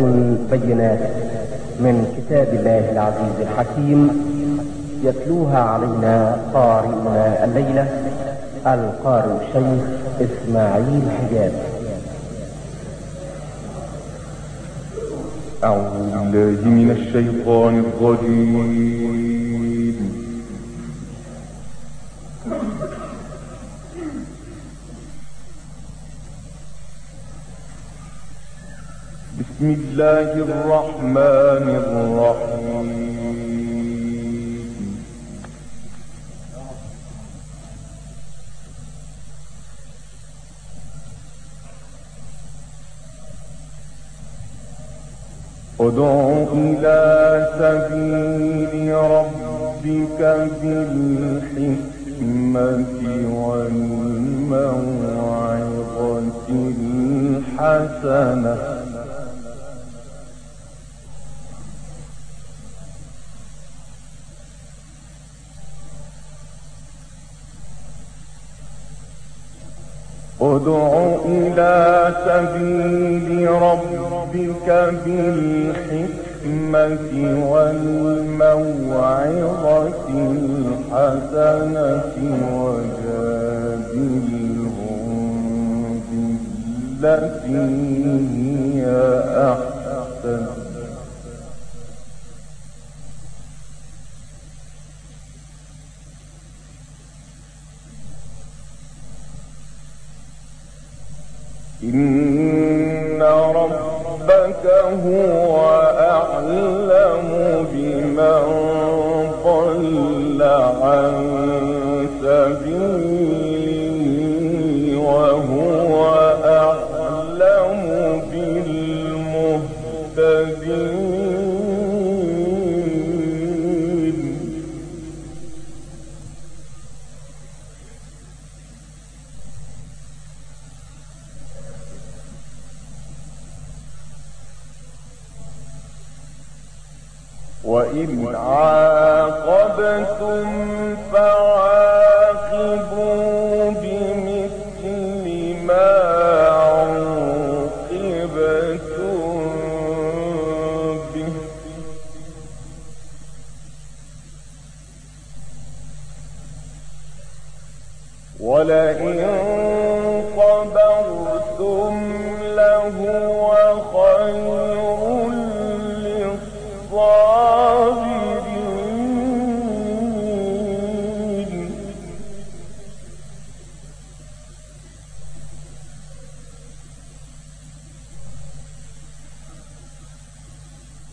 البينات من كتاب الله العزيز الحكيم يتلوها علينا قارئنا الليلة القارئ الشيخ إسماعيل حجاز أعوذ بالله من الشيطان الرجيم. بسم الله الرحمن الرحيم. ادع إلى سبيل ربك بالحكمة والموعظة الحسنة. ادع إلى سبيل ربك بالحكمة والموعظة الحسنة وجادلهم بالتي هي أحسن. إن ربك هو أعلم بمن ضل عن سبيله.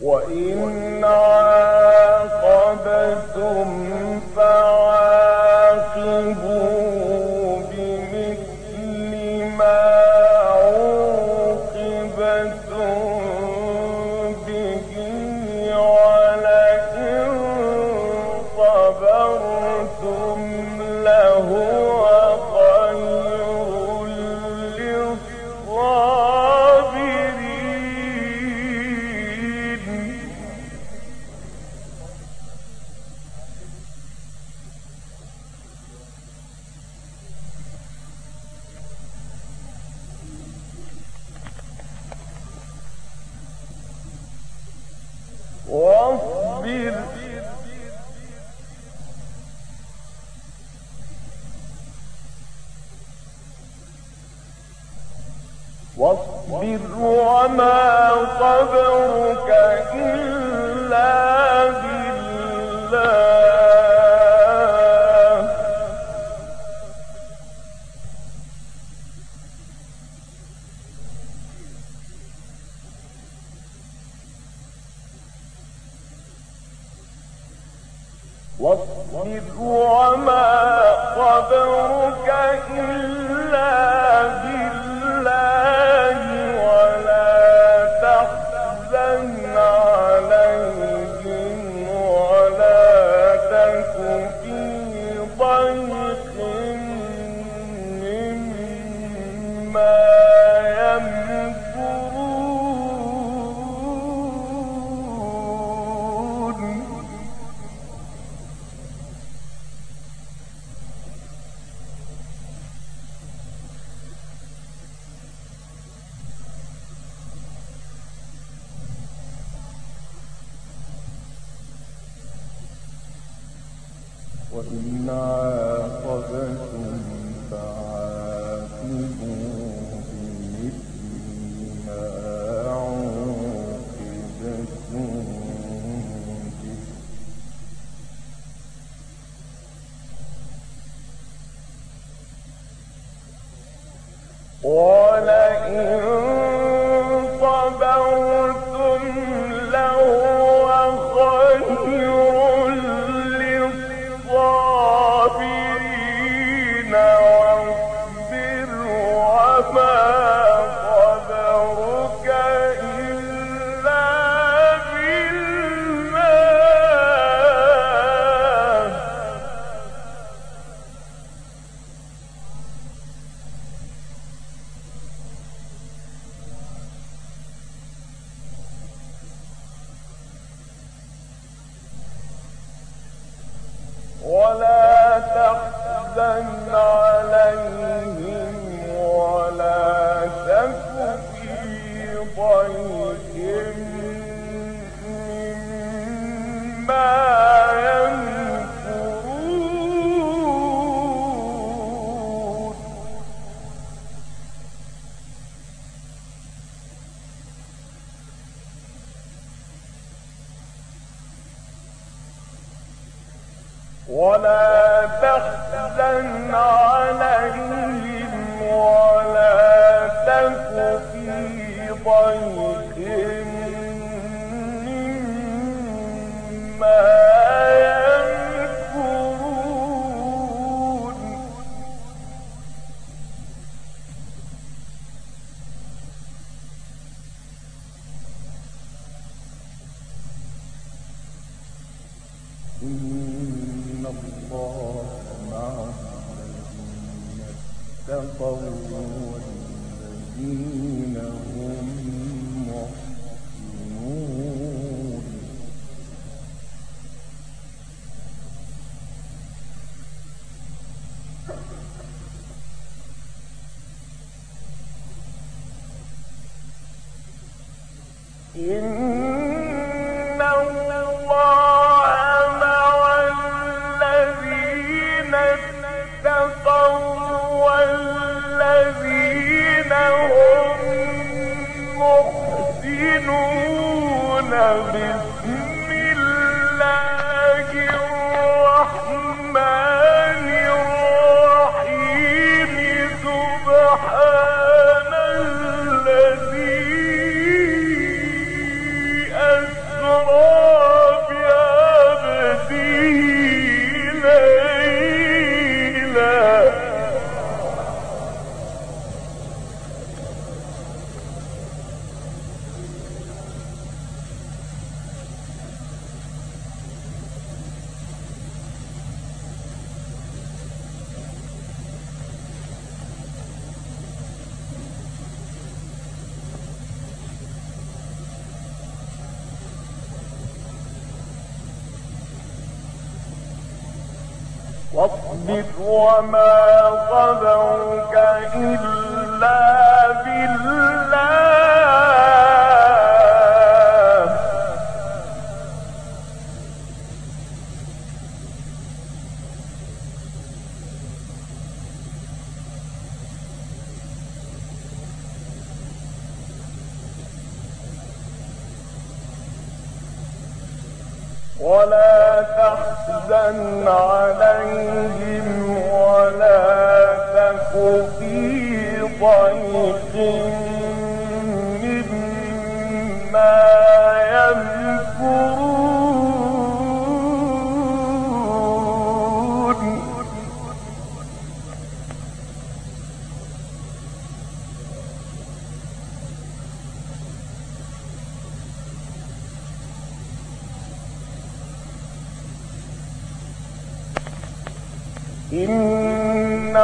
وإن واصبر وما صبرك إلا بالله. وإن عاقبته been وما صبرك إلا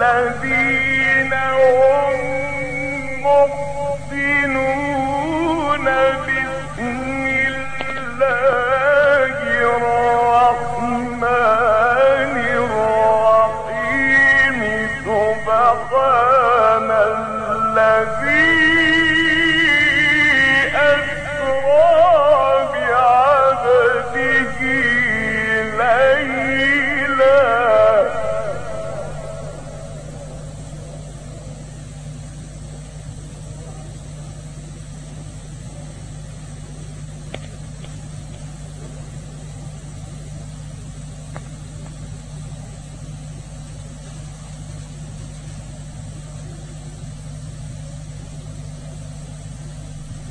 الذين هم محسنون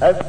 as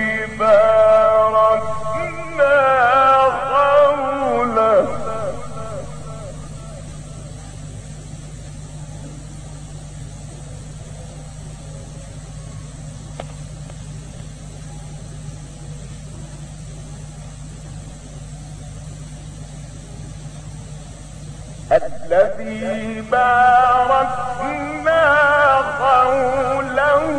الذي باركنا حوله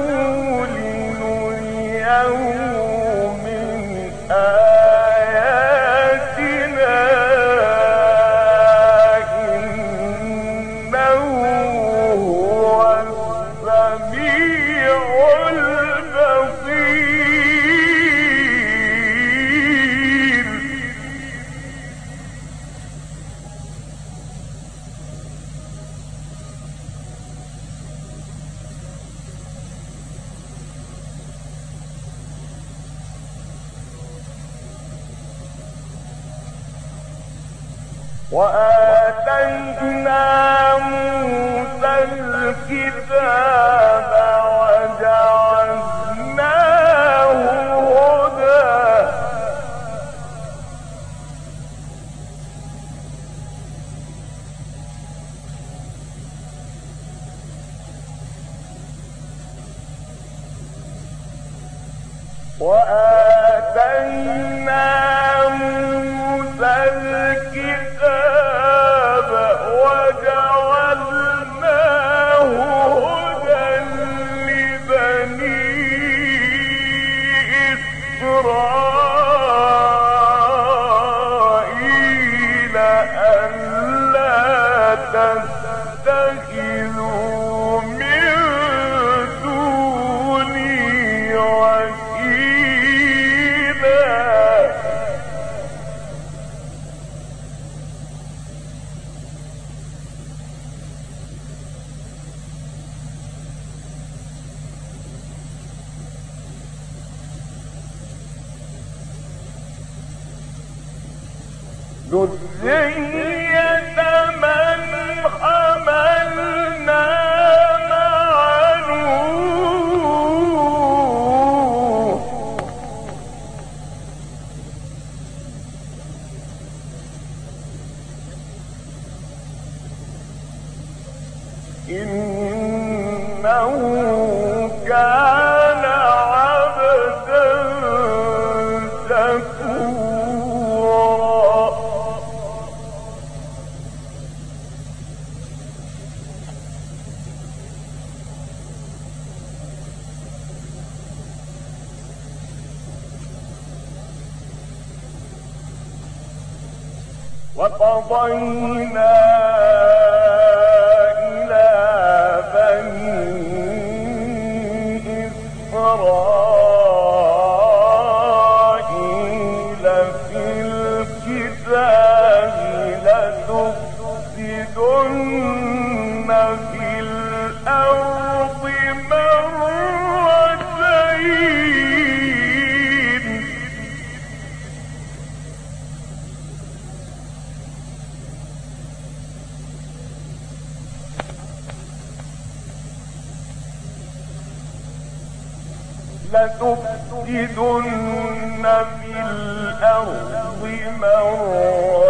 وقضينا لتفسدن في الأرض مرتين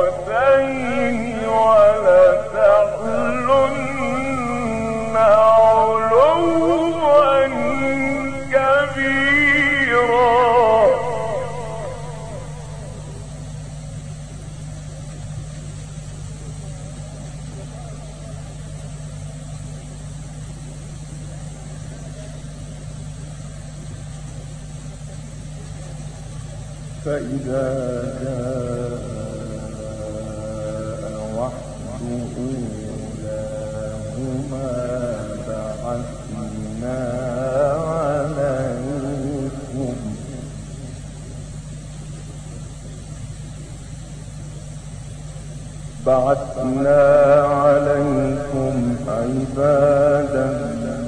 بعثنا عليكم عبادا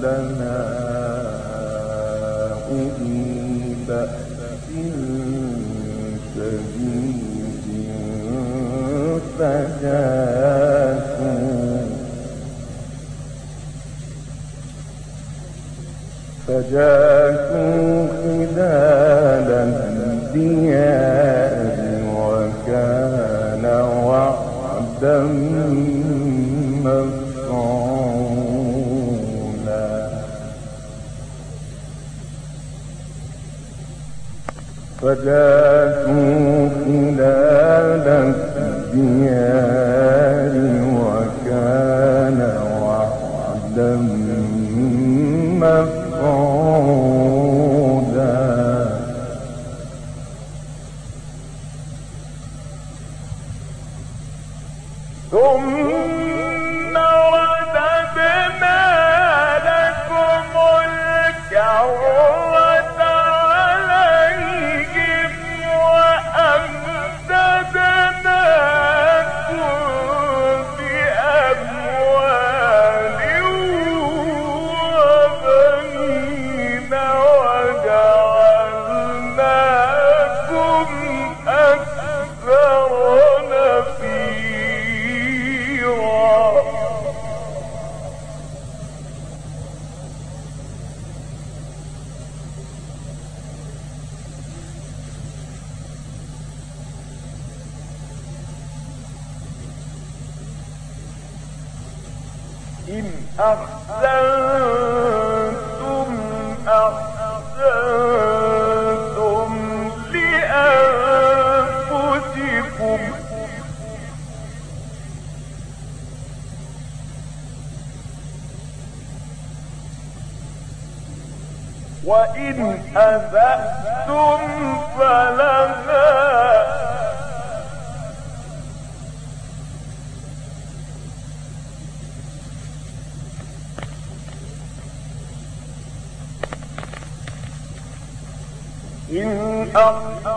لنا أولي بأس شديد فجاسوا فجاسوا خلال الديار وعدا مفعولا إن أحسنتم أحسنتم لأنفسكم وإن أسأتم فلها إن أحسنتم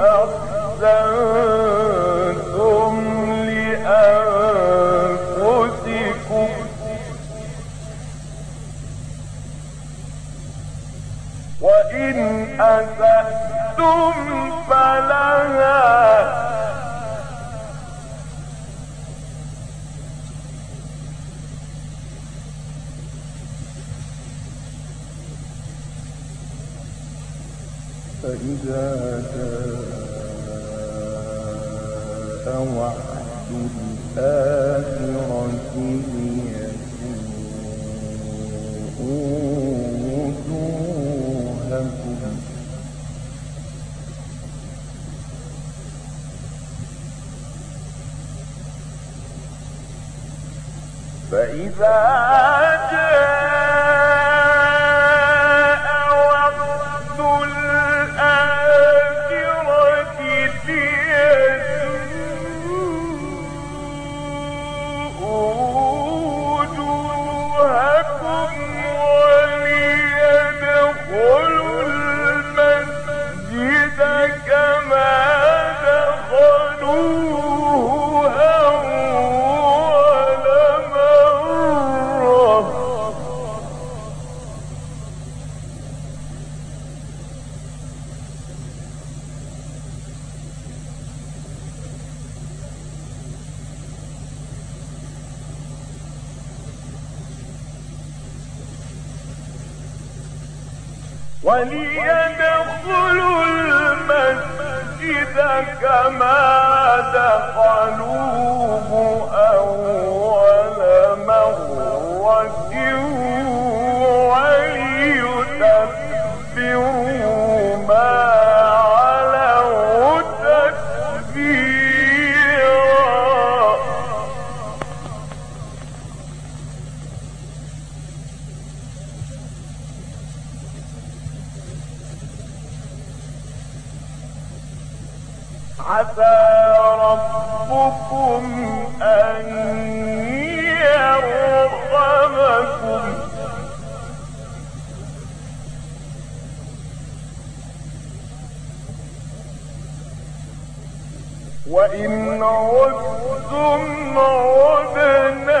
أحسنتم لأنفسكم. وإن أسأتم فلها فإذا جاء وعد الآخرة ليسوءوا وجوهكم فإذا عسى ربكم أن يرحمكم. وإن عدتم عدنا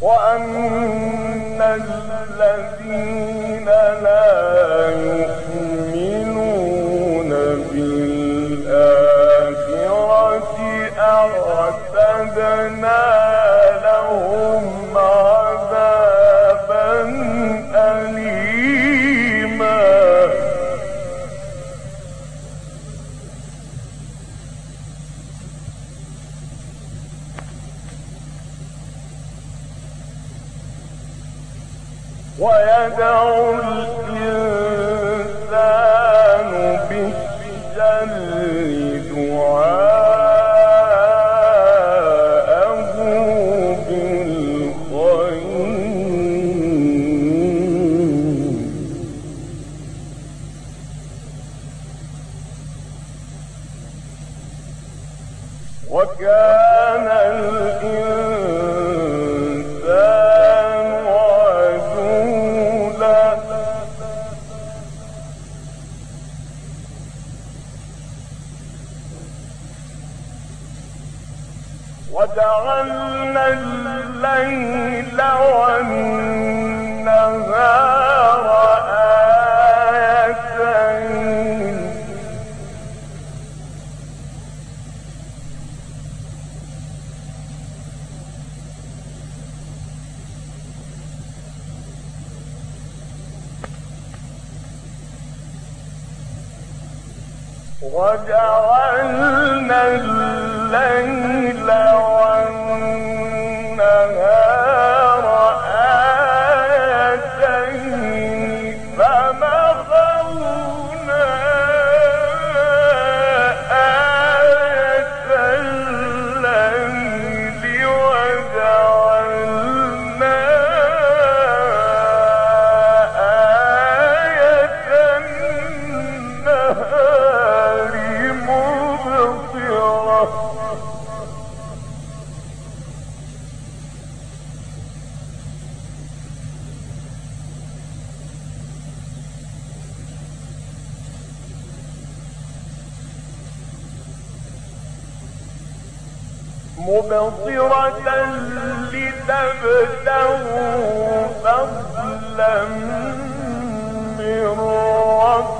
وأن الذين لا يؤمنون بالآخرة أعتدنا الإنسان بالشر دعاء وجعلنا الليل مبصرة لتبتغوا فضلا من ربكم.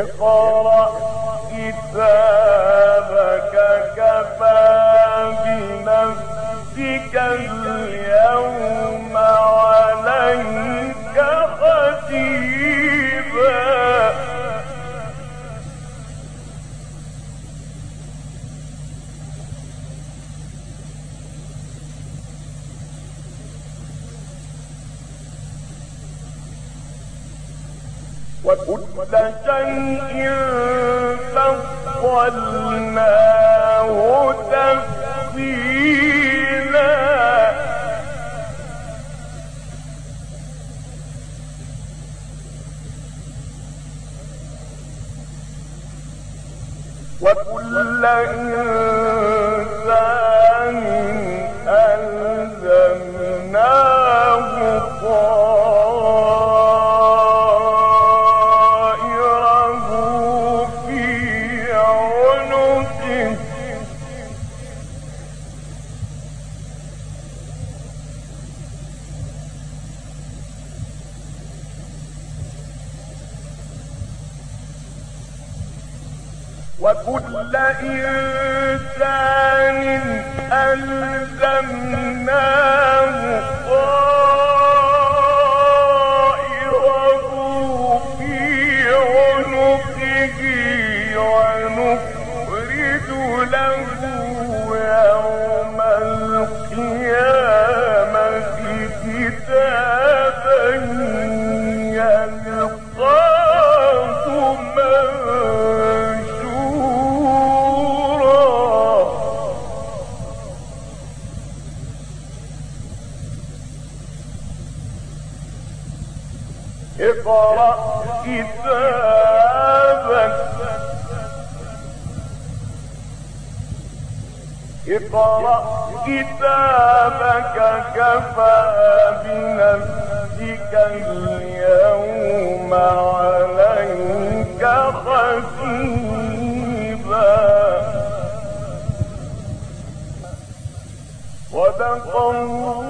اقرأ كتابك كفى بنفسك إن وكل إنسان كفى بنفسك اليوم عليك حسيبا. صدق الله